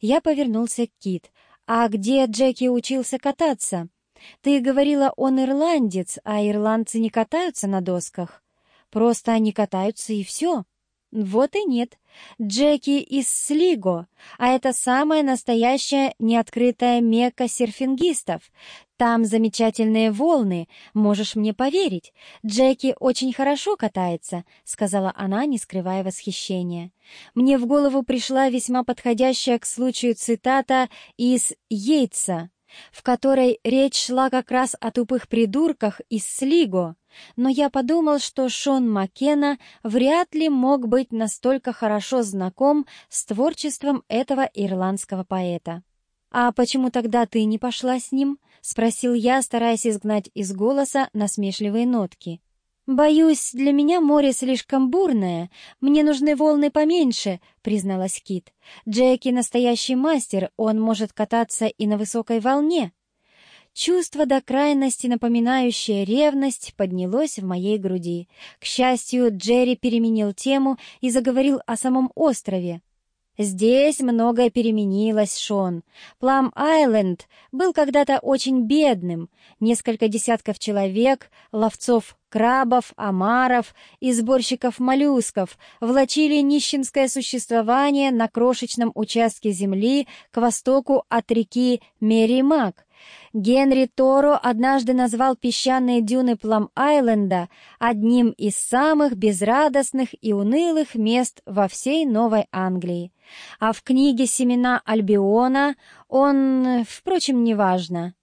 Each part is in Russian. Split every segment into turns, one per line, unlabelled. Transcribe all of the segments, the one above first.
Я повернулся к Кит. «А где Джеки учился кататься?» «Ты говорила, он ирландец, а ирландцы не катаются на досках?» «Просто они катаются и все». Вот и нет. Джеки из Слиго, а это самая настоящая неоткрытая мекка серфингистов. Там замечательные волны, можешь мне поверить. Джеки очень хорошо катается, сказала она, не скрывая восхищения. Мне в голову пришла весьма подходящая к случаю цитата из Йейтса, в которой речь шла как раз о тупых придурках из Слиго, но я подумал, что Шон Маккена вряд ли мог быть настолько хорошо знаком с творчеством этого ирландского поэта. «А почему тогда ты не пошла с ним?» — спросил я, стараясь изгнать из голоса насмешливые нотки. «Боюсь, для меня море слишком бурное. Мне нужны волны поменьше», — призналась Кит. «Джеки настоящий мастер, он может кататься и на высокой волне». Чувство до крайности, напоминающее ревность, поднялось в моей груди. К счастью, Джерри переменил тему и заговорил о самом острове. Здесь многое переменилось, Шон. Плам-Айленд был когда-то очень бедным. Несколько десятков человек, ловцов крабов, омаров и сборщиков моллюсков влачили нищенское существование на крошечном участке земли к востоку от реки Мерримак. Генри Торо однажды назвал песчаные дюны Плам-Айленда одним из самых безрадостных и унылых мест во всей Новой Англии. А в книге «Семена Альбиона» он, впрочем, неважно.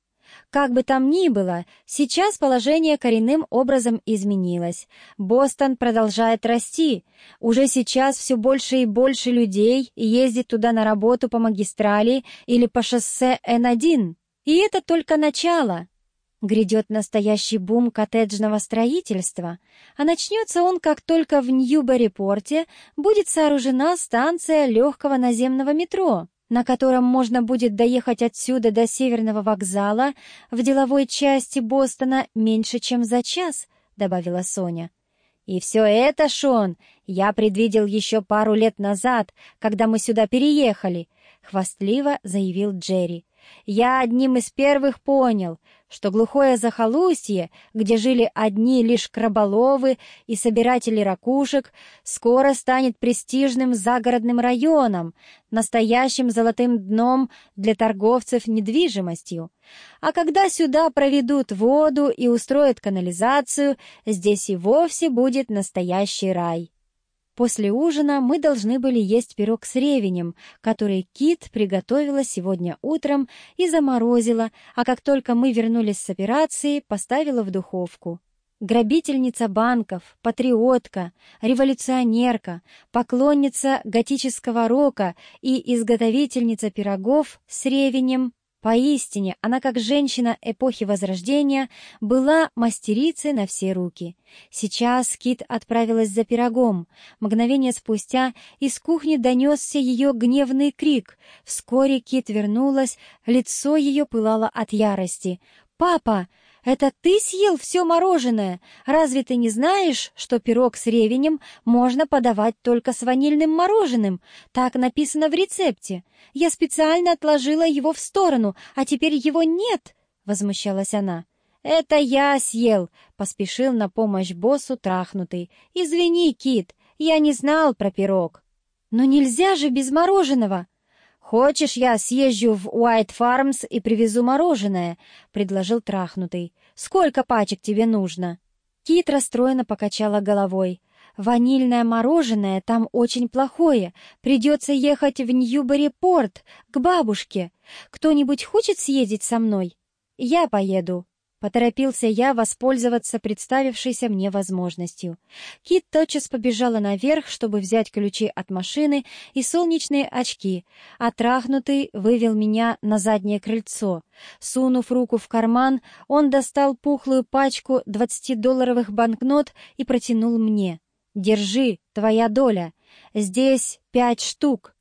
Как бы там ни было, сейчас положение коренным образом изменилось. Бостон продолжает расти. Уже сейчас все больше и больше людей ездит туда на работу по магистрали или по шоссе Н1. И это только начало. Грядет настоящий бум коттеджного строительства, а начнется он, как только в Ньюбери-порте будет сооружена станция легкого наземного метро, на котором можно будет доехать отсюда до Северного вокзала в деловой части Бостона меньше, чем за час, добавила Соня. И все это, Шон, я предвидел еще пару лет назад, когда мы сюда переехали, хвастливо заявил Джерри. Я одним из первых понял, что глухое захолустье, где жили одни лишь краболовы и собиратели ракушек, скоро станет престижным загородным районом, настоящим золотым дном для торговцев недвижимостью. А когда сюда проведут воду и устроят канализацию, здесь и вовсе будет настоящий рай. После ужина мы должны были есть пирог с ревенем, который Кит приготовила сегодня утром и заморозила, а как только мы вернулись с операции, поставила в духовку. Грабительница банков, патриотка, революционерка, поклонница готического рока и изготовительница пирогов с ревенем Поистине, она, как женщина эпохи Возрождения, была мастерицей на все руки. Сейчас Кит отправилась за пирогом. Мгновение спустя из кухни донесся ее гневный крик. Вскоре Кит вернулась, лицо ее пылало от ярости. «Папа!» «Это ты съел все мороженое? Разве ты не знаешь, что пирог с ревенем можно подавать только с ванильным мороженым? Так написано в рецепте. Я специально отложила его в сторону, а теперь его нет!» — возмущалась она. «Это я съел!» — поспешил на помощь боссу трахнутый. «Извини, Кит, я не знал про пирог». «Но нельзя же без мороженого!» «Хочешь, я съезжу в Уайт Фармс и привезу мороженое?» — предложил трахнутый. «Сколько пачек тебе нужно?» Кит расстроенно покачала головой. «Ванильное мороженое там очень плохое. Придется ехать в Ньюбери-порт, к бабушке. Кто-нибудь хочет съездить со мной?» «Я поеду», Поторопился я воспользоваться представившейся мне возможностью. Кит тотчас побежала наверх, чтобы взять ключи от машины и солнечные очки, а трахнутый вывел меня на заднее крыльцо. Сунув руку в карман, он достал пухлую пачку двадцатидолларовых банкнот и протянул мне. «Держи, твоя доля. Здесь пять штук».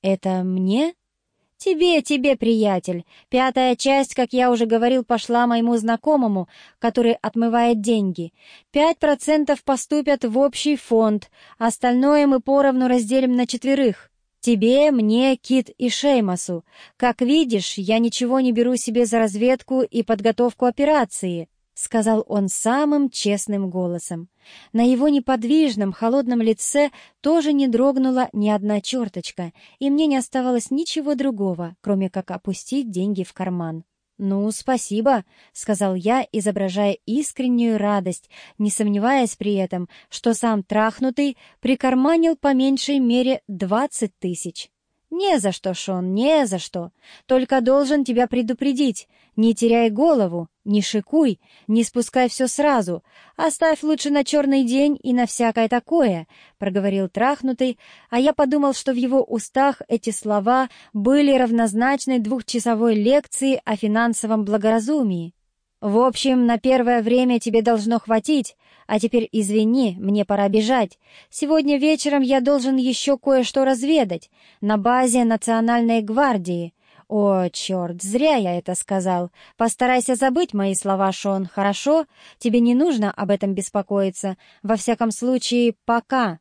«Это мне?» «Тебе, тебе, приятель. Пятая часть, как я уже говорил, пошла моему знакомому, который отмывает деньги. Пять процентов поступят в общий фонд, остальное мы поровну разделим на четверых». Тебе, мне, Кит и Шеймасу. Как видишь, я ничего не беру себе за разведку и подготовку операции», — сказал он самым честным голосом. На его неподвижном, холодном лице тоже не дрогнула ни одна черточка, и мне не оставалось ничего другого, кроме как опустить деньги в карман. «Ну, спасибо», — сказал я, изображая искреннюю радость, не сомневаясь при этом, что сам трахнутый прикарманил по меньшей мере двадцать тысяч. «Не за что, Шон, не за что. Только должен тебя предупредить. Не теряй голову, не шикуй, не спускай все сразу. Оставь лучше на черный день и на всякое такое», — проговорил трахнутый, а я подумал, что в его устах эти слова были равнозначны двухчасовой лекции о финансовом благоразумии. «В общем, на первое время тебе должно хватить, а теперь извини, мне пора бежать. Сегодня вечером я должен еще кое-что разведать на базе Национальной гвардии. О, черт, зря я это сказал. Постарайся забыть мои слова, Шон, хорошо? Тебе не нужно об этом беспокоиться. Во всяком случае, пока».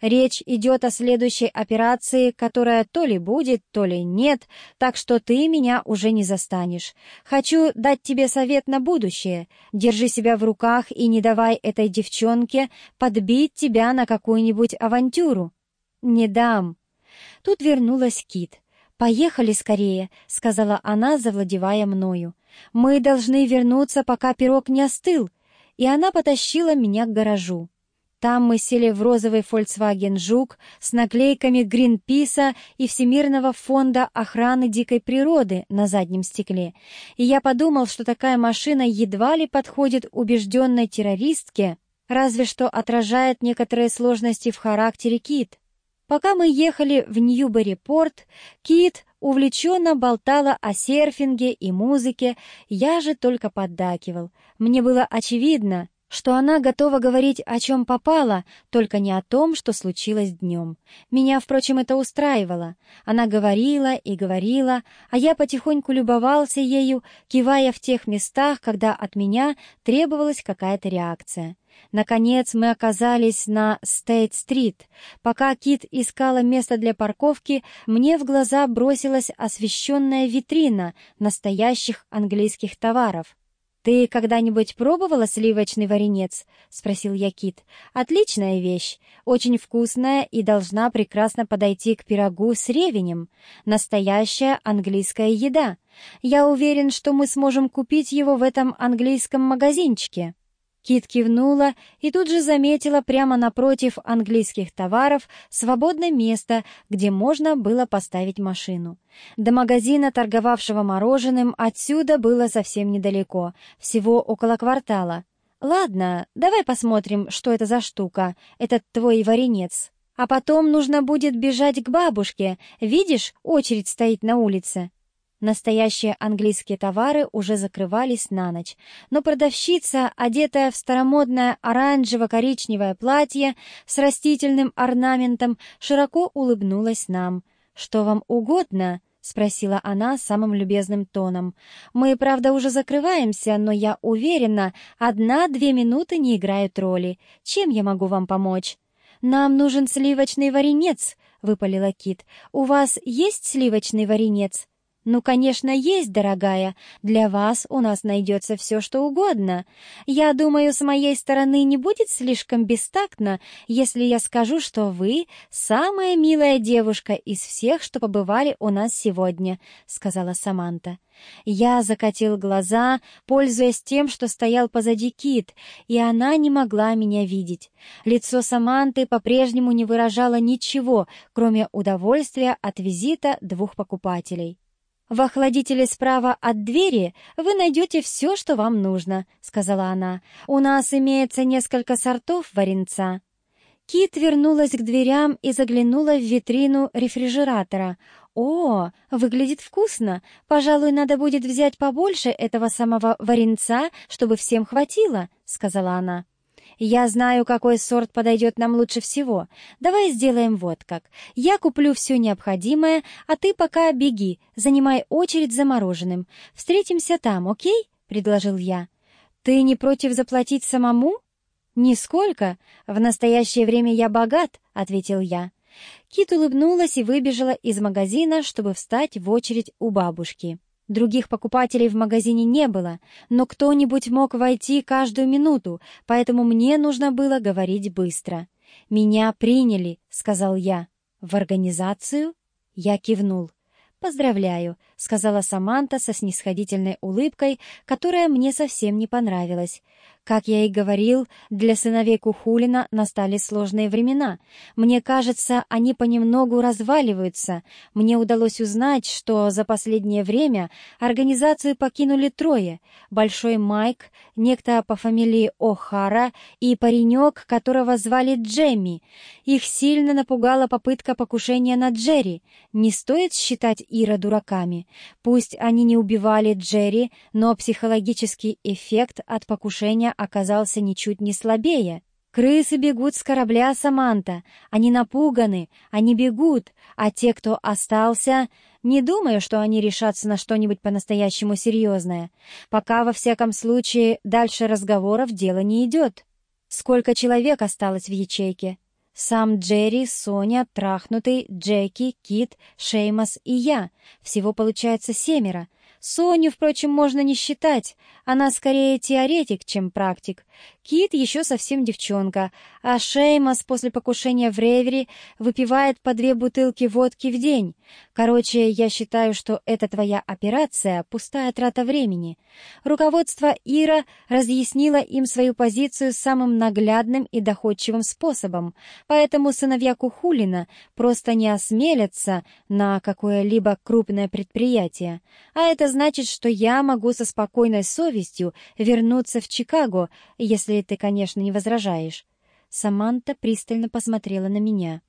Речь идет о следующей операции, которая то ли будет, то ли нет, так что ты меня уже не застанешь. Хочу дать тебе совет на будущее. Держи себя в руках и не давай этой девчонке подбить тебя на какую-нибудь авантюру. Не дам. Тут вернулась Кит. «Поехали скорее», — сказала она, завладевая мною. «Мы должны вернуться, пока пирог не остыл». И она потащила меня к гаражу. Там мы сели в розовый Volkswagen Жук с наклейками Гринписа и Всемирного фонда охраны дикой природы на заднем стекле, и я подумал, что такая машина едва ли подходит убежденной террористке, разве что отражает некоторые сложности в характере Кит. Пока мы ехали в Ньюбери-порт, Кит увлеченно болтала о серфинге и музыке, я же только поддакивал. Мне было очевидно, что она готова говорить о чем попало, только не о том, что случилось днем. Меня, впрочем, это устраивало. Она говорила и говорила, а я потихоньку любовался ею, кивая в тех местах, когда от меня требовалась какая-то реакция. Наконец мы оказались на Стейт-стрит. Пока Кит искала место для парковки, мне в глаза бросилась освещенная витрина настоящих английских товаров. «Ты когда-нибудь пробовала сливочный варенец?» — спросил я Кит. «Отличная вещь, очень вкусная и должна прекрасно подойти к пирогу с ревенем. Настоящая английская еда. Я уверен, что мы сможем купить его в этом английском магазинчике». Кит кивнула и тут же заметила прямо напротив английских товаров свободное место, где можно было поставить машину. До магазина, торговавшего мороженым, отсюда было совсем недалеко, всего около квартала. «Ладно, давай посмотрим, что это за штука, этот твой варенец. А потом нужно будет бежать к бабушке. Видишь, очередь стоит на улице». Настоящие английские товары уже закрывались на ночь, но продавщица, одетая в старомодное оранжево-коричневое платье с растительным орнаментом, широко улыбнулась нам. «Что вам угодно?» — спросила она самым любезным тоном. «Мы, правда, уже закрываемся, но я уверена, одна-две минуты не играют роли. Чем я могу вам помочь?» «Нам нужен сливочный варенец», — выпалила Кит. «У вас есть сливочный варенец?» «Ну, конечно, есть, дорогая. Для вас у нас найдется все, что угодно. Я думаю, с моей стороны не будет слишком бестактно, если я скажу, что вы самая милая девушка из всех, что побывали у нас сегодня», — сказала Саманта. Я закатил глаза, пользуясь тем, что стоял позади Кит, и она не могла меня видеть. Лицо Саманты по-прежнему не выражало ничего, кроме удовольствия от визита двух покупателей. «В охладителе справа от двери вы найдете все, что вам нужно», — сказала она. «У нас имеется несколько сортов варенца». Кит вернулась к дверям и заглянула в витрину рефрижератора. «О, выглядит вкусно! Пожалуй, надо будет взять побольше этого самого варенца, чтобы всем хватило», — сказала она. Я знаю, какой сорт подойдет нам лучше всего. Давай сделаем вот как. Я куплю все необходимое, а ты пока беги, занимай очередь за мороженым. Встретимся там, окей?» — предложил я. «Ты не против заплатить самому?» «Нисколько. В настоящее время я богат», — ответил я. Кит улыбнулась и выбежала из магазина, чтобы встать в очередь у бабушки. Других покупателей в магазине не было, но кто-нибудь мог войти каждую минуту, поэтому мне нужно было говорить быстро. «Меня приняли», — сказал я. «В организацию?» Я кивнул. «Поздравляю», — сказала Саманта со снисходительной улыбкой, которая мне совсем не понравилась. Как я и говорил, для сыновей Кухулина настали сложные времена. Мне кажется, они понемногу разваливаются. Мне удалось узнать, что за последнее время организацию покинули трое. Большой Майк, некто по фамилии О'Хара и паренек, которого звали Джемми. Их сильно напугала попытка покушения на Джерри. Не стоит считать Ира дураками. Пусть они не убивали Джерри, но психологический эффект от покушения оказался ничуть не слабее. Крысы бегут с корабля Саманта. Они напуганы, они бегут, а те, кто остался, не думаю, что они решатся на что-нибудь по-настоящему серьезное. Пока, во всяком случае, дальше разговоров дело не идет. Сколько человек осталось в ячейке? Сам Джерри, Соня, Трахнутый, Джеки, Кит, Шеймас и я. Всего получается семеро. Соню, впрочем, можно не считать. Она скорее теоретик, чем практик. Кит еще совсем девчонка, а Шеймас после покушения в Ревери выпивает по две бутылки водки в день. Короче, я считаю, что эта твоя операция — пустая трата времени. Руководство Ира разъяснило им свою позицию самым наглядным и доходчивым способом, поэтому сыновья Кухулина просто не осмелятся на какое-либо крупное предприятие. А это значит, что я могу со спокойной совестью вернуться в Чикаго, если ты, конечно, не возражаешь. Саманта пристально посмотрела на меня.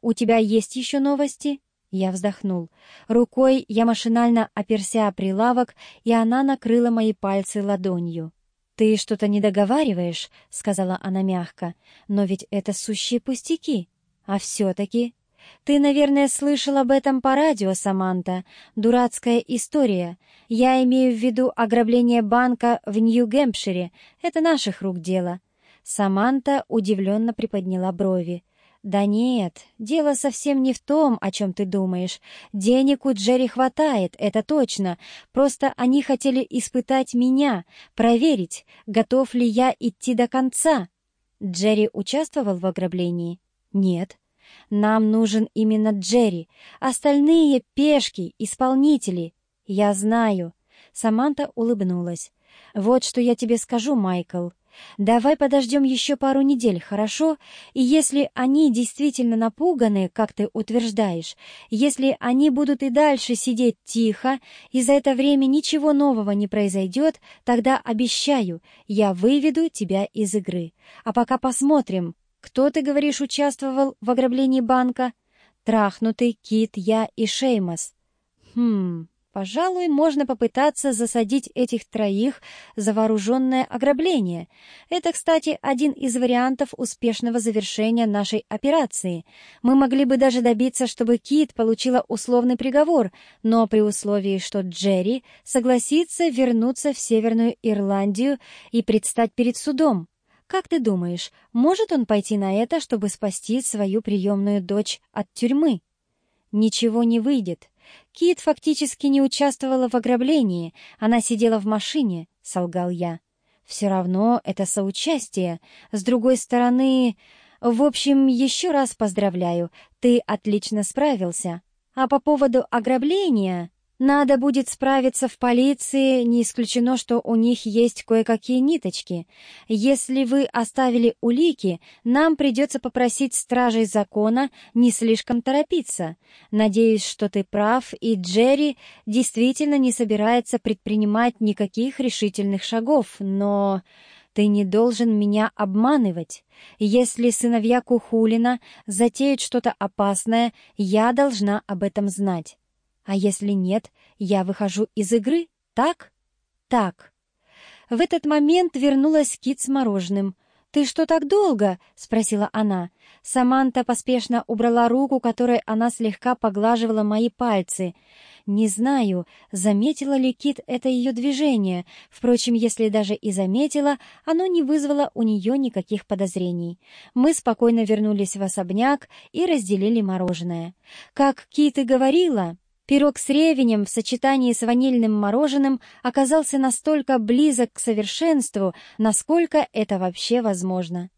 «У тебя есть еще новости?» Я вздохнул. Рукой я машинально оперся о прилавок, и она накрыла мои пальцы ладонью. «Ты что-то не договариваешь», — сказала она мягко. «Но ведь это сущие пустяки. А все-таки «Ты, наверное, слышал об этом по радио, Саманта. Дурацкая история. Я имею в виду ограбление банка в Нью-Гэмпшире. Это наших рук дело». Саманта удивленно приподняла брови. «Да нет, дело совсем не в том, о чем ты думаешь. Денег у Джерри хватает, это точно. Просто они хотели испытать меня, проверить, готов ли я идти до конца». Джерри участвовал в ограблении? «Нет». Нам нужен именно Джерри. Остальные — пешки, исполнители. Я знаю. Саманта улыбнулась. Вот что я тебе скажу, Майкл. Давай подождем еще пару недель, хорошо? И если они действительно напуганы, как ты утверждаешь, если они будут и дальше сидеть тихо, и за это время ничего нового не произойдет, тогда обещаю, я выведу тебя из игры. А пока посмотрим, «Кто, ты говоришь, участвовал в ограблении банка?» «Трахнутый, Кит, я и Шеймас». «Хм, пожалуй, можно попытаться засадить этих троих за вооруженное ограбление. Это, кстати, один из вариантов успешного завершения нашей операции. Мы могли бы даже добиться, чтобы Кит получила условный приговор, но при условии, что Джерри согласится вернуться в Северную Ирландию и предстать перед судом. Как ты думаешь, может он пойти на это, чтобы спасти свою приемную дочь от тюрьмы? Ничего не выйдет. Кит фактически не участвовала в ограблении, она сидела в машине, — солгал я. Все равно это соучастие. С другой стороны... В общем, еще раз поздравляю, ты отлично справился. А по поводу ограбления... Надо будет справиться в полиции, не исключено, что у них есть кое-какие ниточки. Если вы оставили улики, нам придется попросить стражей закона не слишком торопиться. Надеюсь, что ты прав, и Джерри действительно не собирается предпринимать никаких решительных шагов, но... Ты не должен меня обманывать. Если сыновья Кухулина затеют что-то опасное, я должна об этом знать. А если нет, я выхожу из игры, так? Так. В этот момент вернулась Кит с мороженым. «Ты что так долго?» — спросила она. Саманта поспешно убрала руку, которой она слегка поглаживала мои пальцы. Не знаю, заметила ли Кит это ее движение. Впрочем, если даже и заметила, оно не вызвало у нее никаких подозрений. Мы спокойно вернулись в особняк и разделили мороженое. Как Кит и говорила, Пирог с ревенем в сочетании с ванильным мороженым оказался настолько близок к совершенству, насколько это вообще возможно.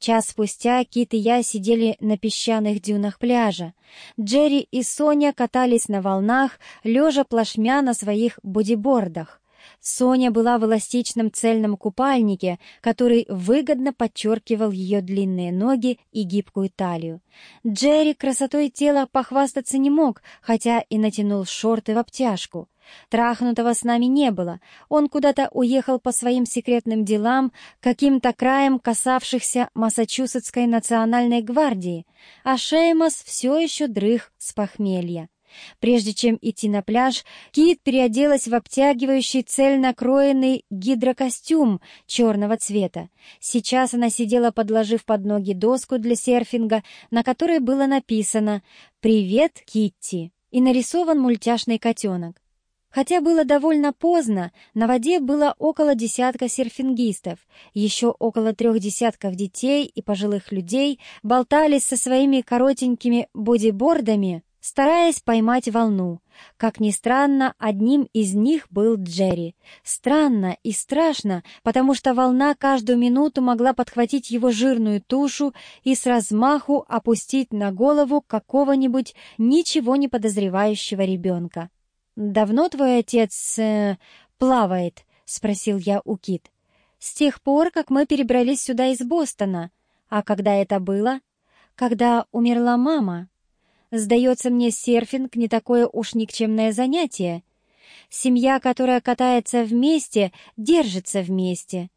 Час спустя Кит и я сидели на песчаных дюнах пляжа. Джерри и Соня катались на волнах, лежа плашмя на своих бодибордах. Соня была в эластичном цельном купальнике, который выгодно подчеркивал ее длинные ноги и гибкую талию. Джерри красотой тела похвастаться не мог, хотя и натянул шорты в обтяжку. Трахнутого с нами не было. Он куда-то уехал по своим секретным делам, каким-то краем касавшихся Массачусетской национальной гвардии, а Шеймас все еще дрых с похмелья. Прежде чем идти на пляж, Кит переоделась в обтягивающий цельно кроенный гидрокостюм черного цвета. Сейчас она сидела, подложив под ноги доску для серфинга, на которой было написано «Привет, Китти» и нарисован мультяшный котенок. Хотя было довольно поздно, на воде было около десятка серфингистов, еще около трех десятков детей и пожилых людей болтались со своими коротенькими бодибордами стараясь поймать волну. Как ни странно, одним из них был Джерри. Странно и страшно, потому что волна каждую минуту могла подхватить его жирную тушу и с размаху опустить на голову какого-нибудь ничего не подозревающего ребенка. «Давно твой отец э, плавает?» — спросил я у Кит. «С тех пор, как мы перебрались сюда из Бостона. А когда это было?» «Когда умерла мама», Сдается мне, серфинг не такое уж никчемное занятие. Семья, которая катается вместе, держится вместе.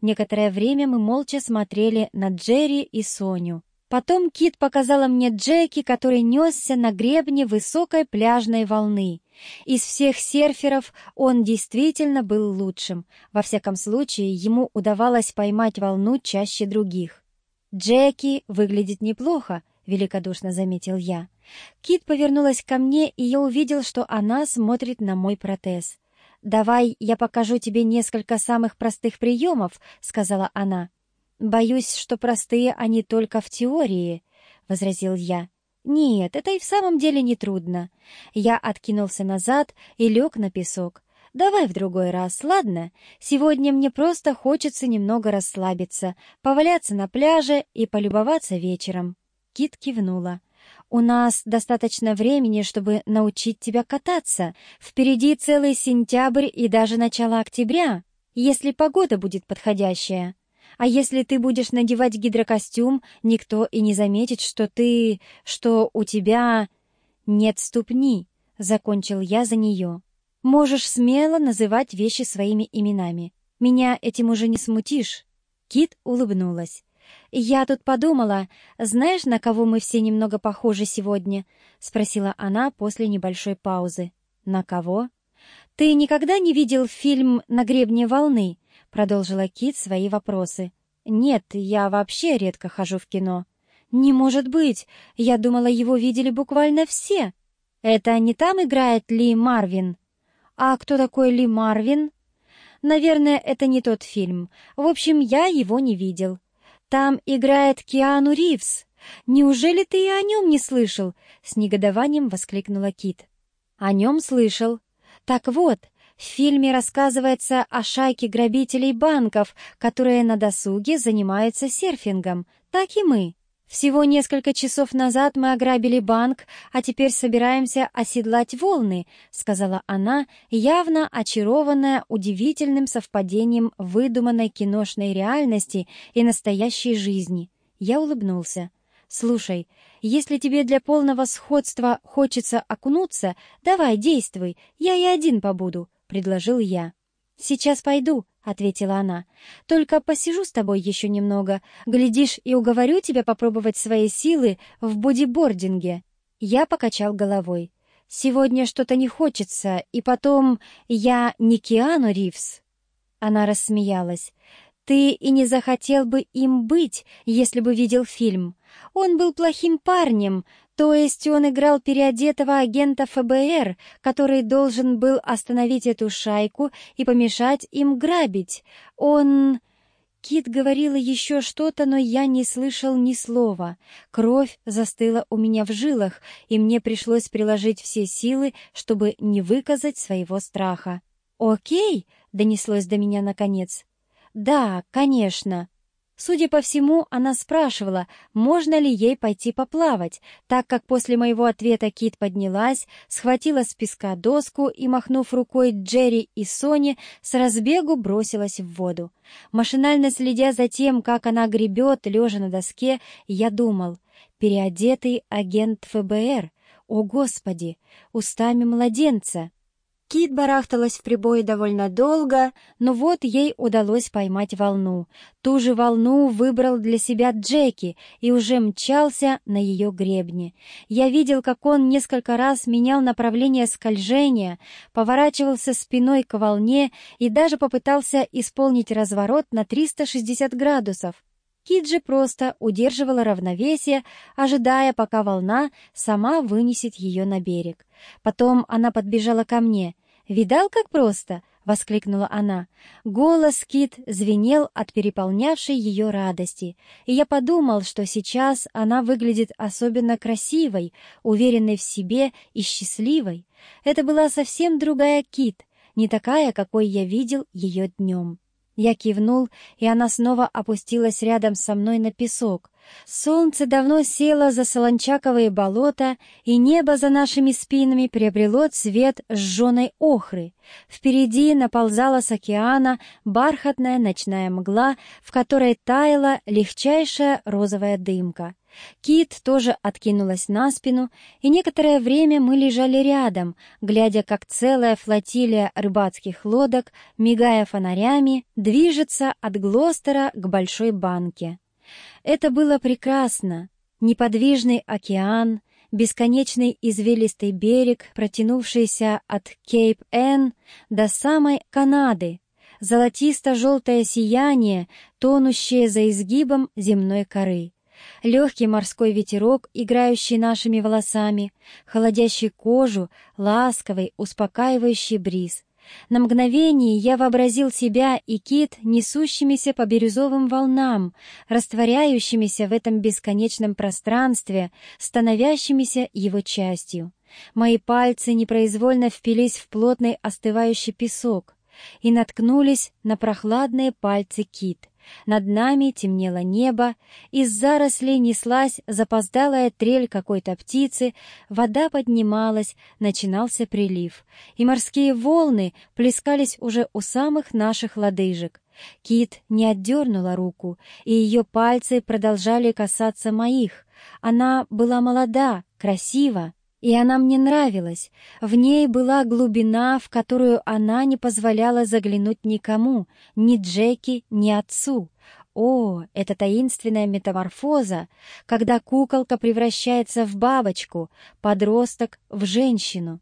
Некоторое время мы молча смотрели на Джерри и Соню. Потом Кит показала мне Джеки, который несся на гребне высокой пляжной волны. Из всех серферов он действительно был лучшим. Во всяком случае, ему удавалось поймать волну чаще других. «Джеки выглядит неплохо», — великодушно заметил я. Кит повернулась ко мне, и я увидел, что она смотрит на мой протез. «Давай я покажу тебе несколько самых простых приемов», — сказала она. «Боюсь, что простые они только в теории», — возразил я. «Нет, это и в самом деле не трудно». Я откинулся назад и лег на песок. «Давай в другой раз, ладно? Сегодня мне просто хочется немного расслабиться, поваляться на пляже и полюбоваться вечером». Кит кивнула. «У нас достаточно времени, чтобы научить тебя кататься. Впереди целый сентябрь и даже начало октября, если погода будет подходящая. А если ты будешь надевать гидрокостюм, никто и не заметит, что ты... что у тебя... нет ступни», — закончил я за нее. «Можешь смело называть вещи своими именами. Меня этим уже не смутишь». Кит улыбнулась. «Я тут подумала, знаешь, на кого мы все немного похожи сегодня?» — спросила она после небольшой паузы. «На кого?» «Ты никогда не видел фильм «На гребне волны»?» — продолжила Кит свои вопросы. «Нет, я вообще редко хожу в кино». «Не может быть! Я думала, его видели буквально все!» «Это не там играет Ли Марвин?» «А кто такой Ли Марвин?» «Наверное, это не тот фильм. В общем, я его не видел». Там играет Киану Ривз. Неужели ты и о нем не слышал?» — с негодованием воскликнула Кит. «О нем слышал. Так вот, в фильме рассказывается о шайке грабителей банков, которые на досуге занимаются серфингом. Так и мы. Всего несколько часов назад мы ограбили банк, а теперь собираемся оседлать волны», — сказала она, явно очарованная удивительным совпадением выдуманной киношной реальности и настоящей жизни. Я улыбнулся. «Слушай, если тебе для полного сходства хочется окунуться, давай, действуй, я и один побуду», — предложил я. «Сейчас пойду», — ответила она. «Только посижу с тобой еще немного. Глядишь, и уговорю тебя попробовать свои силы в бодибординге». Я покачал головой. «Сегодня что-то не хочется, и потом я не Киану Ривз». Она рассмеялась. Ты и не захотел бы им быть, если бы видел фильм. Он был плохим парнем, то есть он играл переодетого агента ФБР, который должен был остановить эту шайку и помешать им грабить. Он... Кит говорила еще что-то, но я не слышал ни слова. Кровь застыла у меня в жилах, и мне пришлось приложить все силы, чтобы не выказать своего страха. «Окей», — донеслось до меня наконец. «Да, конечно». Судя по всему, она спрашивала, можно ли ей пойти поплавать, так как после моего ответа Кит поднялась, схватила с песка доску и, махнув рукой Джерри и Соне, с разбегу бросилась в воду. Машинально следя за тем, как она гребет, лежа на доске, я думал, переодетый агент ФБР, о господи, устами младенца. Кит барахталась в прибое довольно долго, но вот ей удалось поймать волну. Ту же волну выбрал для себя Джеки и уже мчался на ее гребне. Я видел, как он несколько раз менял направление скольжения, поворачивался спиной к волне и даже попытался исполнить разворот на 360 градусов. Кит же просто удерживала равновесие, ожидая, пока волна сама вынесет ее на берег. Потом она подбежала ко мне. «Видал, как просто?» — воскликнула она. Голос Кит звенел от переполнявшей ее радости, и я подумал, что сейчас она выглядит особенно красивой, уверенной в себе и счастливой. Это была совсем другая Кит, не такая, какой я видел ее днем. Я кивнул, и она снова опустилась рядом со мной на песок. Солнце давно село за солончаковые болота, и небо за нашими спинами приобрело цвет сжженной охры. Впереди наползала с океана бархатная ночная мгла, в которой таяла легчайшая розовая дымка. Кит тоже откинулась на спину, и некоторое время мы лежали рядом, глядя, как целая флотилия рыбацких лодок, мигая фонарями, движется от Глостера к большой банке. Это было прекрасно. Неподвижный океан, бесконечный извилистый берег, протянувшийся от Кейп-Эн до самой Канады, золотисто-желтое сияние, тонущее за изгибом земной коры, легкий морской ветерок, играющий нашими волосами, холодящий кожу, ласковый, успокаивающий бриз — на мгновение я вообразил себя и кит, несущимися по бирюзовым волнам, растворяющимися в этом бесконечном пространстве, становящимися его частью. Мои пальцы непроизвольно впились в плотный остывающий песок и наткнулись на прохладные пальцы кит. Над нами темнело небо, из зарослей неслась запоздалая трель какой-то птицы, вода поднималась, начинался прилив, и морские волны плескались уже у самых наших лодыжек. Кит не отдернула руку, и ее пальцы продолжали касаться моих. Она была молода, красива, и она мне нравилась. В ней была глубина, в которую она не позволяла заглянуть никому, ни Джеки, ни отцу. О, это таинственная метаморфоза, когда куколка превращается в бабочку, подросток — в женщину.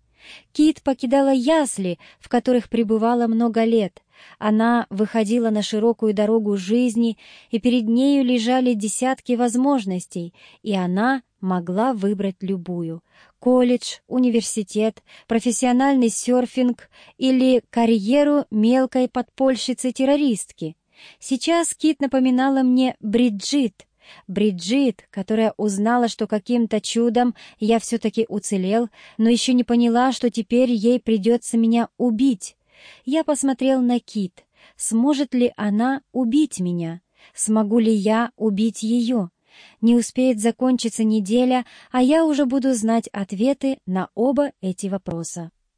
Кит покидала ясли, в которых пребывала много лет. Она выходила на широкую дорогу жизни, и перед нею лежали десятки возможностей, и она могла выбрать любую — колледж, университет, профессиональный серфинг или карьеру мелкой подпольщицы-террористки. Сейчас Кит напоминала мне Бриджит, Бриджит, которая узнала, что каким-то чудом я все-таки уцелел, но еще не поняла, что теперь ей придется меня убить. Я посмотрел на Кит. Сможет ли она убить меня? Смогу ли я убить ее? Не успеет закончиться неделя, а я уже буду знать ответы на оба эти вопроса.